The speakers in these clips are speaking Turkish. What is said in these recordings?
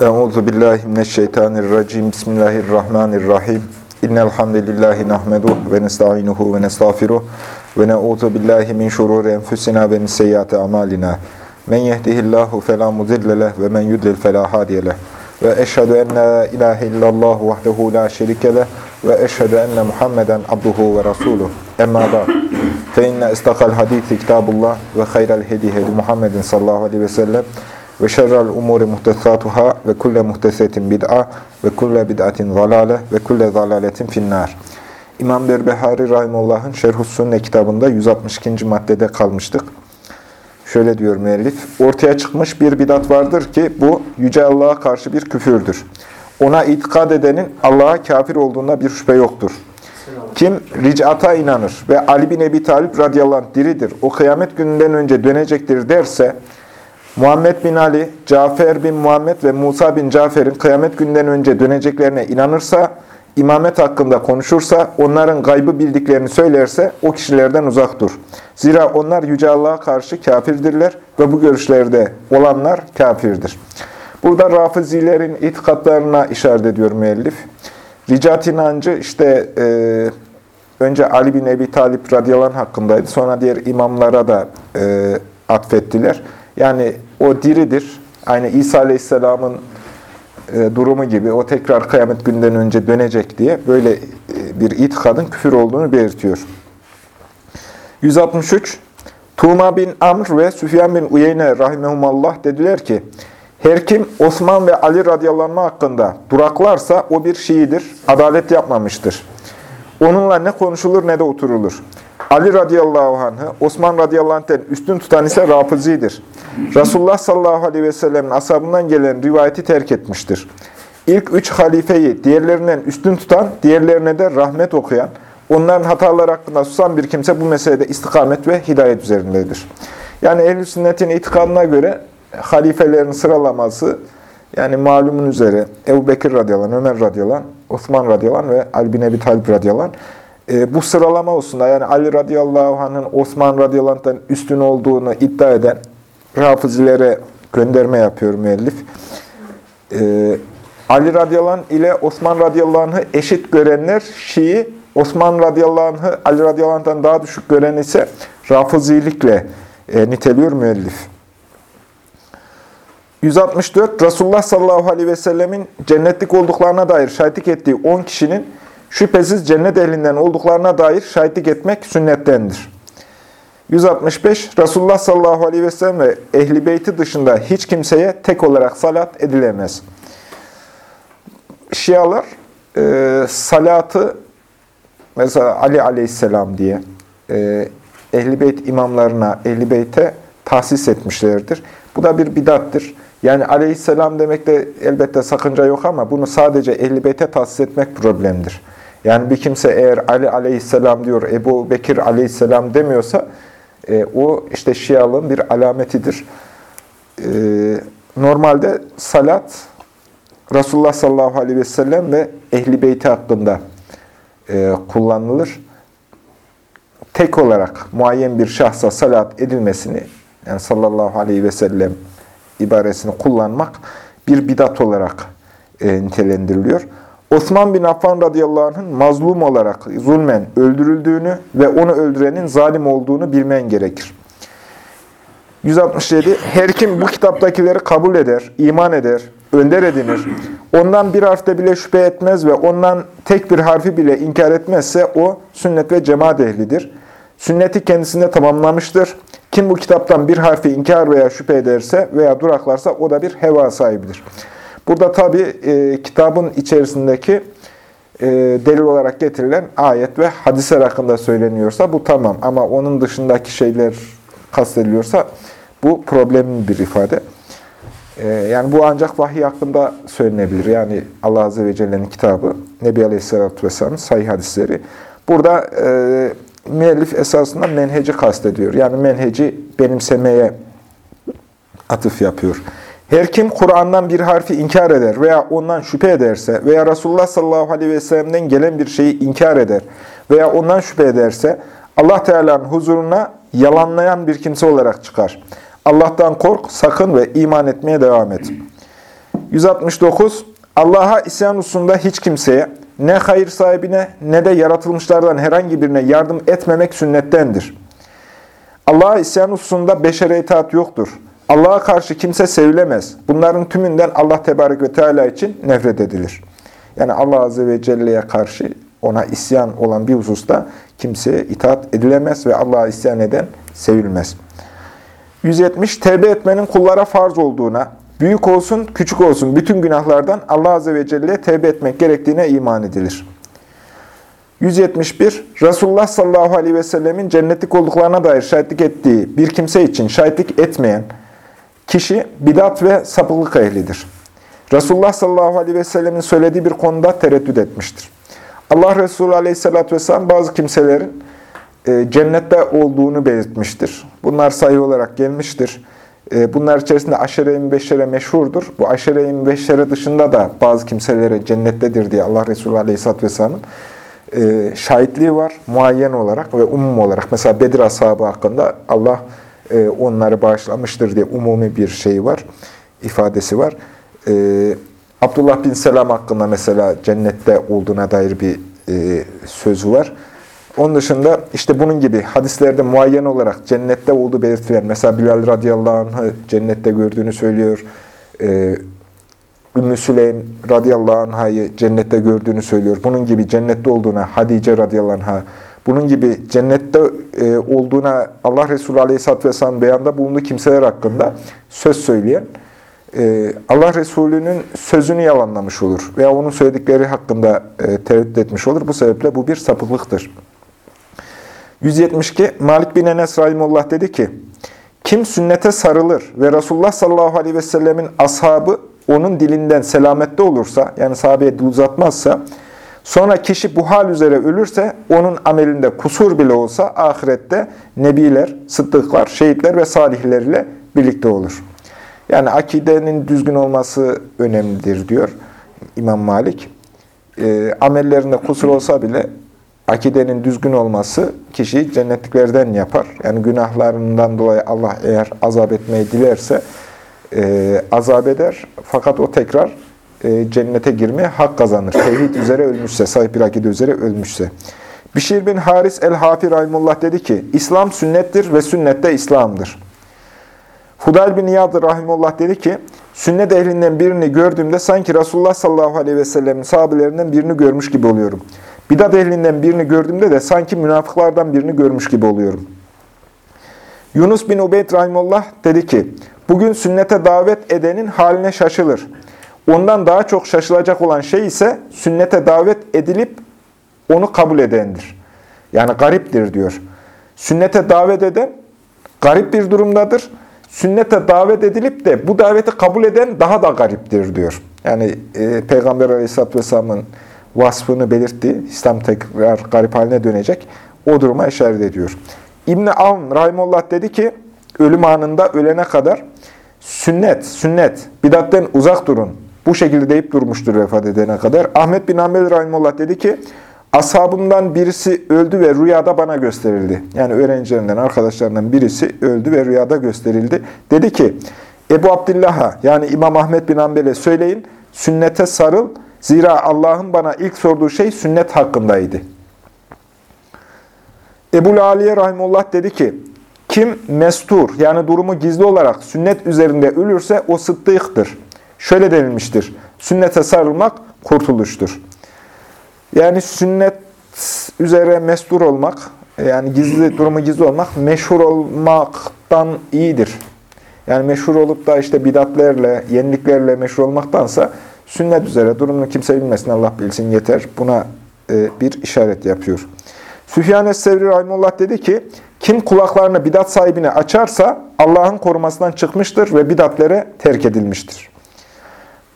Euzu billahi mineşşeytanirracim. Bismillahirrahmanirrahim. İnnel hamdelellahi nahmeduhu ve nestainuhu ve nestağfiruh ve na'udzu billahi min şururi enfusina ve min seyyiati amalina. Men yehdihillahu fela mudille ve men yudlil fela hadiye. Ve eşhedü en la ilahe illallah vahdehu la şerike ve eşhedü enne Muhammeden abduhu ve resuluh. Emma ba'd. Fe inne istakal hadisi kitabullah ve hayral hedi hedi Muhammedin sallallahu aleyhi ve sellem ve şerrel umuri muhtesatuhâ ve kulle muhtesetin bid'a ve kulle bid'atin zalale ve kulle zalaletin finnâr. İmam Berbehari Rahimullah'ın Şerhus Sünne kitabında 162. maddede kalmıştık. Şöyle diyor müellif, ortaya çıkmış bir bidat vardır ki bu Yüce Allah'a karşı bir küfürdür. Ona itikad edenin Allah'a kafir olduğunda bir şüphe yoktur. Kim ricata inanır ve Ali bin Ebi Talip radıyallahu anh diridir, o kıyamet gününden önce dönecektir derse, Muhammed bin Ali, Cafer bin Muhammed ve Musa bin Cafer'in kıyamet günden önce döneceklerine inanırsa, imamet hakkında konuşursa, onların gaybı bildiklerini söylerse o kişilerden uzak dur. Zira onlar Yüce Allah'a karşı kafirdirler ve bu görüşlerde olanlar kafirdir. Burada rafizilerin itikatlarına işaret ediyor müellif. Ricat inancı işte e, önce Ali bin Ebi Talip radıyallahu hakkındaydı. Sonra diğer imamlara da e, atfettiler. Yani o diridir. Aynı İsa Aleyhisselam'ın e, durumu gibi o tekrar kıyamet günden önce dönecek diye böyle e, bir itikadın küfür olduğunu belirtiyor. 163 Tuğma bin Amr ve Süfyan bin Uyeyne rahimehumallah dediler ki her kim Osman ve Ali radıyallahu hakkında duraklarsa o bir Şiidir, adalet yapmamıştır. Onunla ne konuşulur ne de oturulur. Ali radıyallahu anh'ı Osman radıyallahu anh'ten üstün tutan ise Rafizi'dir. Resulullah sallallahu aleyhi ve sellem'in ashabından gelen rivayeti terk etmiştir. İlk üç halifeyi diğerlerinden üstün tutan, diğerlerine de rahmet okuyan, onların hataları hakkında susan bir kimse bu meselede istikamet ve hidayet üzerindedir. Yani ehl sünnetin itikadına göre halifelerin sıralaması, yani malumun üzere Ebu Bekir radıyallahu anh, Ömer radıyallahu anh, Osman radıyallahu anh ve Ali bin Ebi Talib radıyallahu anh, e, bu sıralama olsun yani Ali radıyallahu anh'ın Osman radıyallahu üstün olduğunu iddia eden rafızilere gönderme yapıyor müellif. E, Ali radıyallahu ile Osman radıyallahu eşit görenler Şii, Osman radıyallahu Ali radıyallahu daha düşük gören ise rafızilikle e, niteliyor müellif. 164. Resulullah sallallahu aleyhi ve sellemin cennetlik olduklarına dair şahitlik ettiği 10 kişinin şüphesiz cennet ehlinden olduklarına dair şahitlik etmek sünnettendir. 165. Resulullah sallallahu aleyhi ve sellem ve ehli beyti dışında hiç kimseye tek olarak salat edilemez. Şialar e, salatı mesela Ali aleyhisselam diye e, ehli beyt imamlarına, ehli beyte tahsis etmişlerdir. Bu da bir bidattır. Yani aleyhisselam demekte elbette sakınca yok ama bunu sadece ehli beyte tahsis etmek problemdir. Yani bir kimse eğer Ali aleyhisselam diyor, Ebu Bekir aleyhisselam demiyorsa e, o işte Şialığın bir alametidir. E, normalde salat Resulullah sallallahu aleyhi ve sellem ve ehli beyti hakkında e, kullanılır. Tek olarak muayyen bir şahsa salat edilmesini, yani sallallahu aleyhi ve sellem ibaresini kullanmak bir bidat olarak e, nitelendiriliyor. Osman bin Affan radıyallahu anh'ın mazlum olarak zulmen öldürüldüğünü ve onu öldürenin zalim olduğunu bilmen gerekir. 167. Her kim bu kitaptakileri kabul eder, iman eder, önder edinir, ondan bir harfte bile şüphe etmez ve ondan tek bir harfi bile inkar etmezse o sünnet ve cemaat ehlidir. Sünneti kendisinde tamamlamıştır. Kim bu kitaptan bir harfi inkar veya şüphe ederse veya duraklarsa o da bir heva sahibidir. Burada tabi e, kitabın içerisindeki e, delil olarak getirilen ayet ve hadisler hakkında söyleniyorsa bu tamam. Ama onun dışındaki şeyler kastediliyorsa bu problemli bir ifade. E, yani bu ancak vahiy hakkında söylenebilir. Yani Allah Azze ve Celle'nin kitabı, Nebi Aleyhisselatü Vesselam'ın sahih hadisleri. Burada e, müellif esasında menheci kastediyor. Yani menheci benimsemeye atıf yapıyor. Her kim Kur'an'dan bir harfi inkar eder veya ondan şüphe ederse veya Resulullah sallallahu aleyhi ve sellem'den gelen bir şeyi inkar eder veya ondan şüphe ederse Allah Teala'nın huzuruna yalanlayan bir kimse olarak çıkar. Allah'tan kork, sakın ve iman etmeye devam et. 169. Allah'a isyan hususunda hiç kimseye, ne hayır sahibine ne de yaratılmışlardan herhangi birine yardım etmemek sünnettendir. Allah'a isyan hususunda beşere itaat yoktur. Allah'a karşı kimse sevilemez. Bunların tümünden Allah Tebarek ve Teala için nefret edilir. Yani Allah Azze ve Celle'ye karşı ona isyan olan bir hususta kimseye itaat edilemez ve Allah'a isyan eden sevilmez. 170. Tevbe etmenin kullara farz olduğuna, büyük olsun, küçük olsun bütün günahlardan Allah Azze ve Celle'ye tevbe etmek gerektiğine iman edilir. 171. Resulullah sallallahu aleyhi ve sellemin cennetlik olduklarına dair şahitlik ettiği bir kimse için şahitlik etmeyen kişi bidat ve sapıklık ehlidir. Resulullah sallallahu aleyhi ve sellemin söylediği bir konuda tereddüt etmiştir. Allah Resulü aleyhissalatü vesselam bazı kimselerin e, cennette olduğunu belirtmiştir. Bunlar sayı olarak gelmiştir. E, bunlar içerisinde aşere-i mübeşşere meşhurdur. Bu aşere-i mübeşşere dışında da bazı kimselere cennettedir diye Allah Resulü aleyhissalatü vesselamın e, şahitliği var. Muayyen olarak ve umum olarak. Mesela Bedir ashabı hakkında Allah onları bağışlamıştır diye umumi bir şey var. ifadesi var. Abdullah bin Selam hakkında mesela cennette olduğuna dair bir sözü var. Onun dışında işte bunun gibi hadislerde muayyen olarak cennette olduğu belirtilen, mesela Bilal radıyallahu anh'ı cennette gördüğünü söylüyor. Ee, Ümmü Süleym radıyallahu anh'ı cennette gördüğünü söylüyor. Bunun gibi cennette olduğuna Hadice radıyallahu anh'a, bunun gibi cennette e, olduğuna Allah Resulü aleyhisselatü vesselam beyanda bulunduğu kimseler hakkında söz söyleyen, e, Allah Resulü'nün sözünü yalanlamış olur veya onun söyledikleri hakkında e, tereddüt etmiş olur. Bu sebeple bu bir sapıklıktır. 172 Malik bin Enes Rahimullah dedi ki, kim sünnete sarılır ve Resulullah sallallahu aleyhi ve sellemin ashabı onun dilinden selamette olursa, yani sahabeye dil uzatmazsa, sonra kişi bu hal üzere ölürse, onun amelinde kusur bile olsa ahirette nebiler, sıddıklar, şehitler ve salihler ile birlikte olur. Yani akidenin düzgün olması önemlidir diyor İmam Malik. E, amellerinde kusur olsa bile akidenin düzgün olması kişiyi cennetliklerden yapar. Yani günahlarından dolayı Allah eğer azap etmeyi dilerse e, azap eder. Fakat o tekrar cennete girmeye hak kazanır. Tevhid üzere ölmüşse, sahip bir akide üzere ölmüşse. Bişir bin Haris el-Hafi Rahimullah dedi ki, İslam sünnettir ve sünnette İslam'dır. Hudayl bin İyad Rahimullah dedi ki, sünnet ehlinden birini gördüğümde sanki Resulullah sallallahu aleyhi ve sellemin sahabelerinden birini görmüş gibi oluyorum. Bidat ehlinden birini gördüğümde de sanki münafıklardan birini görmüş gibi oluyorum. Yunus bin Ubeyd Rahimullah dedi ki, bugün sünnete davet edenin haline şaşılır. Ondan daha çok şaşılacak olan şey ise sünnete davet edilip onu kabul edendir. Yani gariptir diyor. Sünnete davet eden garip bir durumdadır. Sünnete davet edilip de bu daveti kabul eden daha da gariptir diyor. Yani e, Peygamber Aleyhisselatü Vesselam'ın vasfını belirtti. İslam tekrar garip haline dönecek. O duruma işaret ediyor. İbn-i Avn Rahimullah dedi ki, ölüm anında ölene kadar sünnet, sünnet, bidatten uzak durun. Bu şekilde deyip durmuştur vefat edene kadar. Ahmet bin Ahmet Rahimullah dedi ki, ashabımdan birisi öldü ve rüyada bana gösterildi. Yani öğrencilerinden, arkadaşlarından birisi öldü ve rüyada gösterildi. Dedi ki, Ebu Abdillah'a yani İmam Ahmet bin Hanbel'e söyleyin, sünnete sarıl, Zira Allah'ın bana ilk sorduğu şey sünnet hakkındaydı. Ebu Aliye Rahimullah dedi ki, kim mestur yani durumu gizli olarak sünnet üzerinde ölürse o sıddıktır. Şöyle denilmiştir, sünnete sarılmak kurtuluştur. Yani sünnet üzere mestur olmak, yani gizli durumu gizli olmak, meşhur olmaktan iyidir. Yani meşhur olup da işte bidatlerle, yeniliklerle meşhur olmaktansa Sünnet üzere durumunu kimse bilmesin Allah bilsin yeter. Buna e, bir işaret yapıyor. Süfyan Es-Sevri Rahimullah dedi ki, kim kulaklarını bidat sahibine açarsa Allah'ın korumasından çıkmıştır ve bidatlere terk edilmiştir.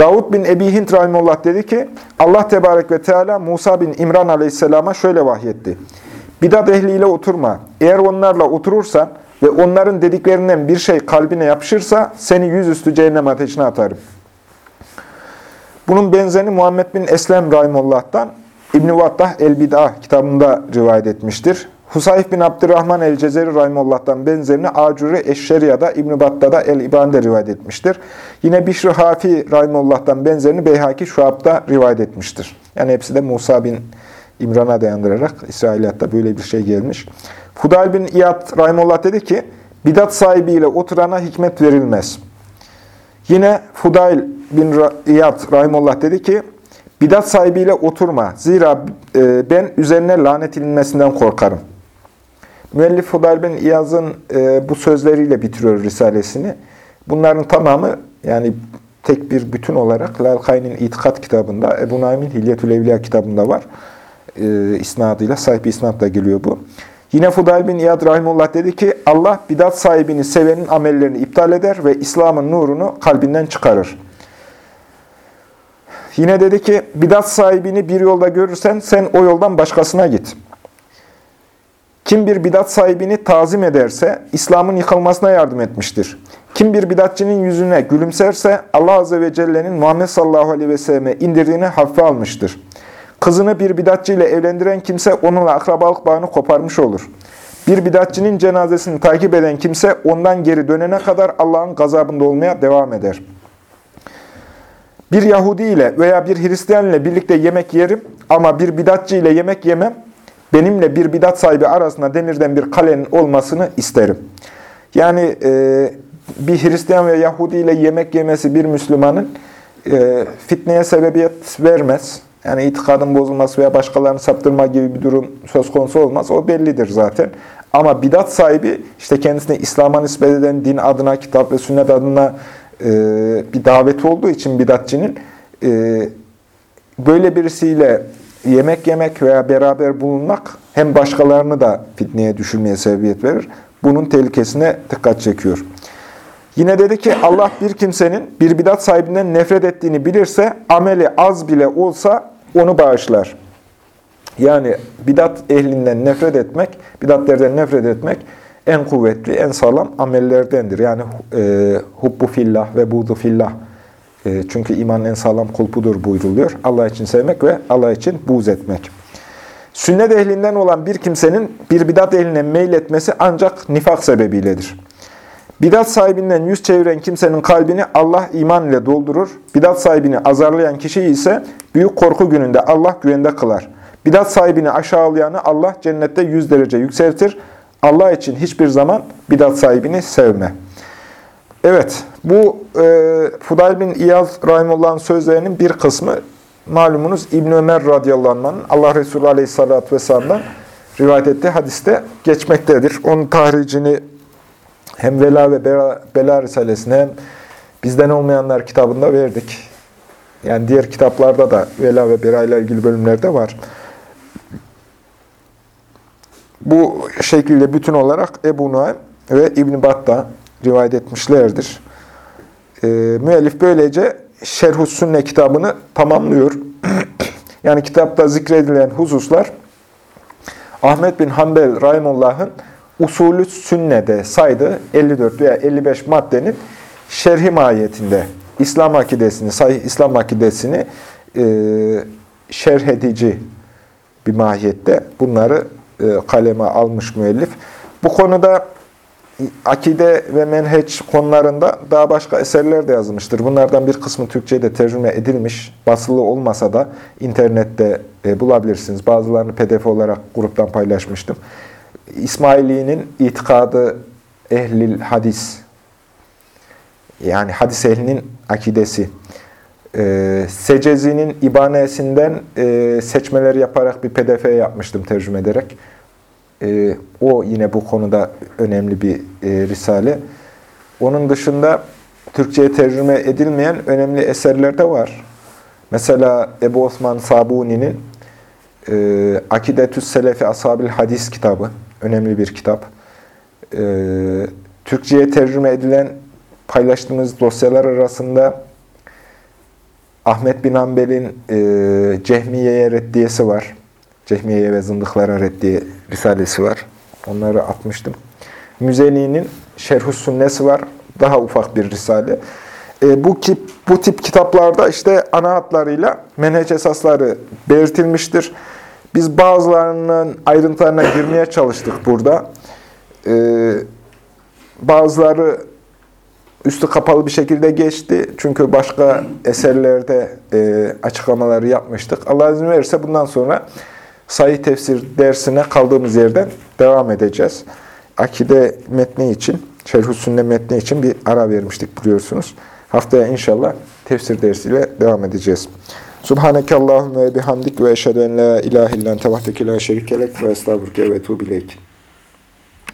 Davud bin Ebi Hint Rahimullah dedi ki, Allah Tebarek ve Teala Musa bin İmran Aleyhisselam'a şöyle vahyetti. Bidat ehliyle oturma. Eğer onlarla oturursan ve onların dediklerinden bir şey kalbine yapışırsa seni yüzüstü cehennem ateşine atarım. Bunun benzerini Muhammed bin Eslem Rahimullah'tan İbn-i Vattah El-Bid'ah kitabında rivayet etmiştir. Husayf bin Abdurrahman el-Cezeri Rahimullah'tan benzerini Acure Eşşeriya'da İbn-i Batta'da El-İban'de rivayet etmiştir. Yine Bişr Hafi Rahimullah'tan benzerini Beyhaki Şuab'da rivayet etmiştir. Yani hepsi de Musa bin İmran'a dayandırarak İsrailiyat'ta böyle bir şey gelmiş. Fudal bin İyad Rahimullah dedi ki, bidat sahibiyle oturana hikmet verilmez. Yine Fudail bin İyad Rahimullah dedi ki, bidat sahibiyle oturma. Zira e, ben üzerine lanet inmesinden korkarım. Müellif Fudail bin İyaz'ın e, bu sözleriyle bitiriyor Risalesini. Bunların tamamı yani tek bir bütün olarak Lalkay'ın İtikat kitabında, Ebu Naim'in Hilyetül Evliya kitabında var. E, isnadıyla, sahip isnadla geliyor bu. Yine Fudayl bin İyad Rahimullah dedi ki, Allah bidat sahibini sevenin amellerini iptal eder ve İslam'ın nurunu kalbinden çıkarır. Yine dedi ki, bidat sahibini bir yolda görürsen sen o yoldan başkasına git. Kim bir bidat sahibini tazim ederse İslam'ın yıkılmasına yardım etmiştir. Kim bir bidatçının yüzüne gülümserse Allah Azze ve Celle'nin Muhammed sallallahu aleyhi ve selleme indirdiğini hafife almıştır. Kızını bir bidatçı ile evlendiren kimse onunla akrabalık bağını koparmış olur. Bir bidatçının cenazesini takip eden kimse ondan geri dönene kadar Allah'ın gazabında olmaya devam eder. Bir Yahudi ile veya bir Hristiyan ile birlikte yemek yerim ama bir bidatçı ile yemek yemem. Benimle bir bidat sahibi arasında demirden bir kalenin olmasını isterim. Yani e, bir Hristiyan ve Yahudi ile yemek yemesi bir Müslümanın e, fitneye sebebiyet vermez. Yani itikadın bozulması veya başkalarını saptırma gibi bir durum söz konusu olmaz. O bellidir zaten. Ama bidat sahibi işte kendisine İslam'a nispet eden din adına, kitap ve sünnet adına e, bir daveti olduğu için bidatçinin e, böyle birisiyle yemek yemek veya beraber bulunmak hem başkalarını da fitneye düşürmeye sebebiyet verir. Bunun tehlikesine dikkat çekiyor. Yine dedi ki Allah bir kimsenin bir bidat sahibinden nefret ettiğini bilirse ameli az bile olsa onu bağışlar. Yani bidat ehlinden nefret etmek, bidatlerden nefret etmek en kuvvetli, en sağlam amellerdendir. Yani e, hubbu fillah ve buğdu fillah. E, çünkü imanın en sağlam kulpudur buyruluyor. Allah için sevmek ve Allah için buğz etmek. Sünnet ehlinden olan bir kimsenin bir bidat ehline meyletmesi ancak nifak sebebiyledir. Bidat sahibinden yüz çeviren kimsenin kalbini Allah iman ile doldurur. Bidat sahibini azarlayan kişi ise büyük korku gününde Allah güvende kılar. Bidat sahibini aşağılayanı Allah cennette yüz derece yükseltir. Allah için hiçbir zaman bidat sahibini sevme. Evet, bu e, Fudayl bin İyaz Rahimullah'ın sözlerinin bir kısmı malumunuz İbn Ömer radıyallahu anh'ın Allah Resulü aleyhissalatü vesselam'dan rivayet ettiği hadiste geçmektedir. Onun tahricini hem Vela ve Bela, Bela Risalesine hem Bizden Olmayanlar kitabında verdik. Yani diğer kitaplarda da Vela ve Bera ile ilgili bölümlerde var. Bu şekilde bütün olarak Ebu Nuaym ve İbn Battah rivayet etmişlerdir. E, müellif böylece Şerh-ü Sünne kitabını tamamlıyor. yani kitapta zikredilen hususlar Ahmet bin Hanbel Rahimullah'ın usulü sünnede saydığı 54 veya 55 maddenin şerhi mahiyetinde İslam akidesini, sahih İslam akidesini e, şerh edici bir mahiyette bunları e, kaleme almış müellif. Bu konuda akide ve menheç konularında daha başka eserler de yazılmıştır. Bunlardan bir kısmı Türkçe'ye de tercüme edilmiş. Basılı olmasa da internette e, bulabilirsiniz. Bazılarını pdf olarak gruptan paylaşmıştım. İsmaili'nin itikadı ehlil hadis, yani hadis ehlinin akidesi, e, Secezi'nin ibanesinden e, seçmeler yaparak bir pdf yapmıştım tercüme ederek. E, o yine bu konuda önemli bir e, risale. Onun dışında Türkçe'ye tercüme edilmeyen önemli eserler de var. Mesela Ebu Osman Sabuni'nin e, Akidetüs Selefi Ashabil Hadis kitabı önemli bir kitap. Ee, Türkçe'ye tercüme edilen paylaştığımız dosyalar arasında Ahmet bin Hanbel'in e, Cehmiye'ye reddiyesi var. Cehmiye'ye ve zındıklara reddiye risalesi var. Onları atmıştım. Müzeni'nin Şerhus Sünnesi var. Daha ufak bir risale. E, bu, tip, bu tip kitaplarda işte ana hatlarıyla menheç esasları belirtilmiştir. Biz bazılarının ayrıntılarına girmeye çalıştık burada. Ee, bazıları üstü kapalı bir şekilde geçti. Çünkü başka eserlerde e, açıklamaları yapmıştık. Allah izin verirse bundan sonra sayı tefsir dersine kaldığımız yerden devam edeceğiz. Akide metni için, şerh sünne metni için bir ara vermiştik biliyorsunuz. Haftaya inşallah tefsir dersiyle devam edeceğiz. Subhaneke Allahümme bihamdik ve eşhedü en la ilahe illan tevahdeke la şerikelek ve estağfurke ve tuğbileyk.